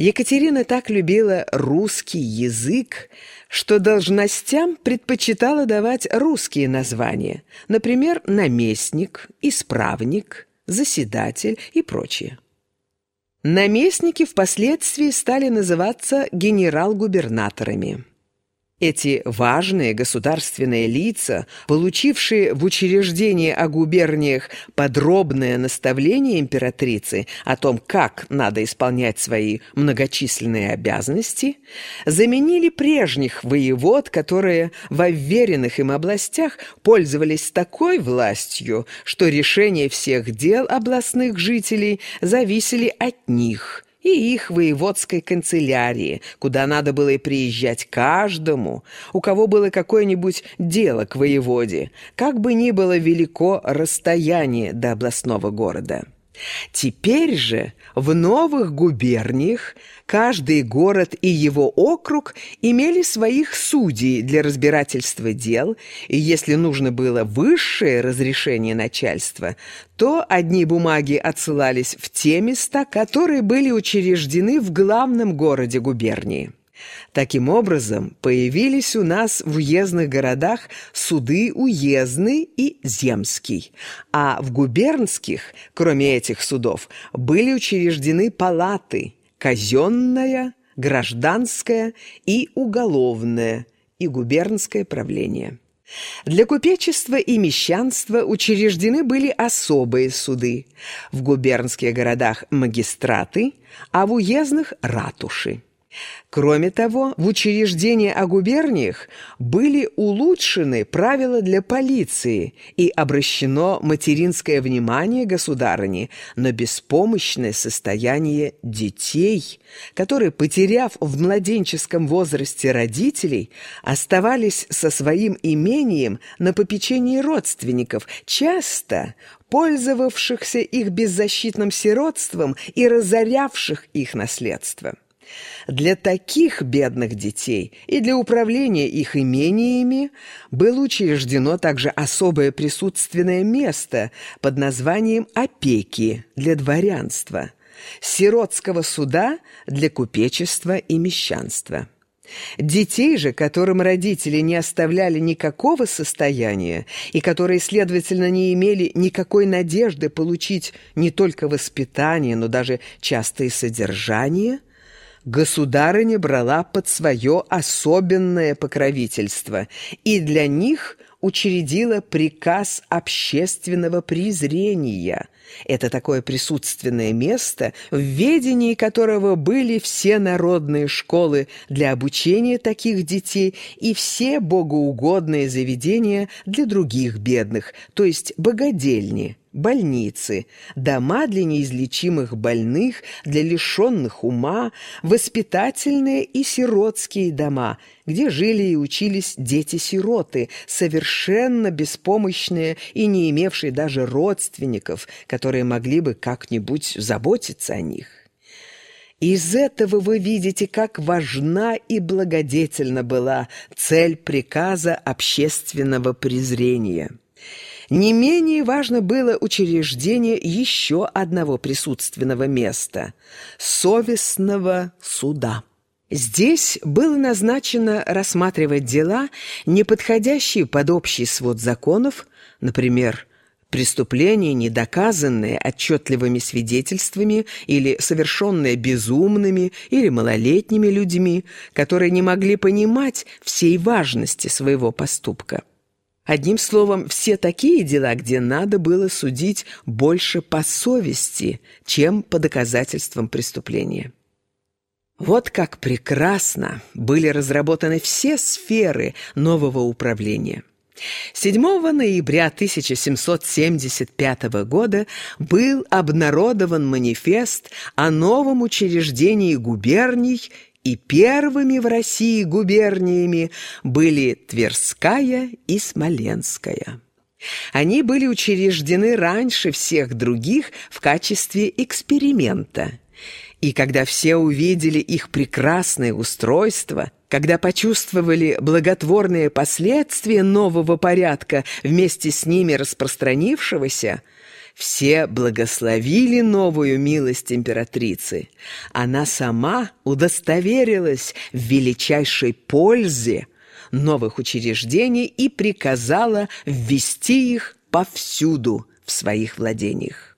Екатерина так любила русский язык, что должностям предпочитала давать русские названия, например, наместник, исправник, заседатель и прочее. Наместники впоследствии стали называться генерал-губернаторами. Эти важные государственные лица, получившие в учреждении о губерниях подробное наставление императрицы о том, как надо исполнять свои многочисленные обязанности, заменили прежних воевод, которые в уверенных им областях пользовались такой властью, что решение всех дел областных жителей зависели от них – и их воеводской канцелярии, куда надо было и приезжать каждому, у кого было какое-нибудь дело к воеводе, как бы ни было велико расстояние до областного города. Теперь же в новых губерниях каждый город и его округ имели своих судей для разбирательства дел, и если нужно было высшее разрешение начальства, то одни бумаги отсылались в те места, которые были учреждены в главном городе губернии. Таким образом, появились у нас в уездных городах суды уездный и земский, а в губернских, кроме этих судов, были учреждены палаты казенная, гражданская и уголовная и губернское правление. Для купечества и мещанства учреждены были особые суды, в губернских городах – магистраты, а в уездных – ратуши. Кроме того, в учреждении о губерниях были улучшены правила для полиции и обращено материнское внимание государыни на беспомощное состояние детей, которые, потеряв в младенческом возрасте родителей, оставались со своим имением на попечении родственников, часто пользовавшихся их беззащитным сиротством и разорявших их наследство. Для таких бедных детей и для управления их имениями было учреждено также особое присутственное место под названием «опеки» для дворянства, сиротского суда для купечества и мещанства. Детей же, которым родители не оставляли никакого состояния и которые, следовательно, не имели никакой надежды получить не только воспитание, но даже часто и содержание – государыня брала под свое особенное покровительство и для них учредила приказ общественного презрения. Это такое присутственное место, в ведении которого были все народные школы для обучения таких детей и все богоугодные заведения для других бедных, то есть богадельни больницы, дома для неизлечимых больных, для лишенных ума, воспитательные и сиротские дома, где жили и учились дети-сироты, совершенно беспомощные и не имевшие даже родственников, которые могли бы как-нибудь заботиться о них. Из этого вы видите, как важна и благодетельна была цель приказа общественного презрения. Не менее важно было учреждение еще одного присутственного места – совестного суда. Здесь было назначено рассматривать дела, не подходящие под общий свод законов, например, преступления, недоказанные отчетливыми свидетельствами или совершенные безумными или малолетними людьми, которые не могли понимать всей важности своего поступка. Одним словом, все такие дела, где надо было судить больше по совести, чем по доказательствам преступления. Вот как прекрасно были разработаны все сферы нового управления. 7 ноября 1775 года был обнародован манифест о новом учреждении губерний и первыми в России губерниями были Тверская и Смоленская. Они были учреждены раньше всех других в качестве эксперимента. И когда все увидели их прекрасное устройство, когда почувствовали благотворные последствия нового порядка вместе с ними распространившегося, Все благословили новую милость императрицы. Она сама удостоверилась в величайшей пользе новых учреждений и приказала ввести их повсюду в своих владениях.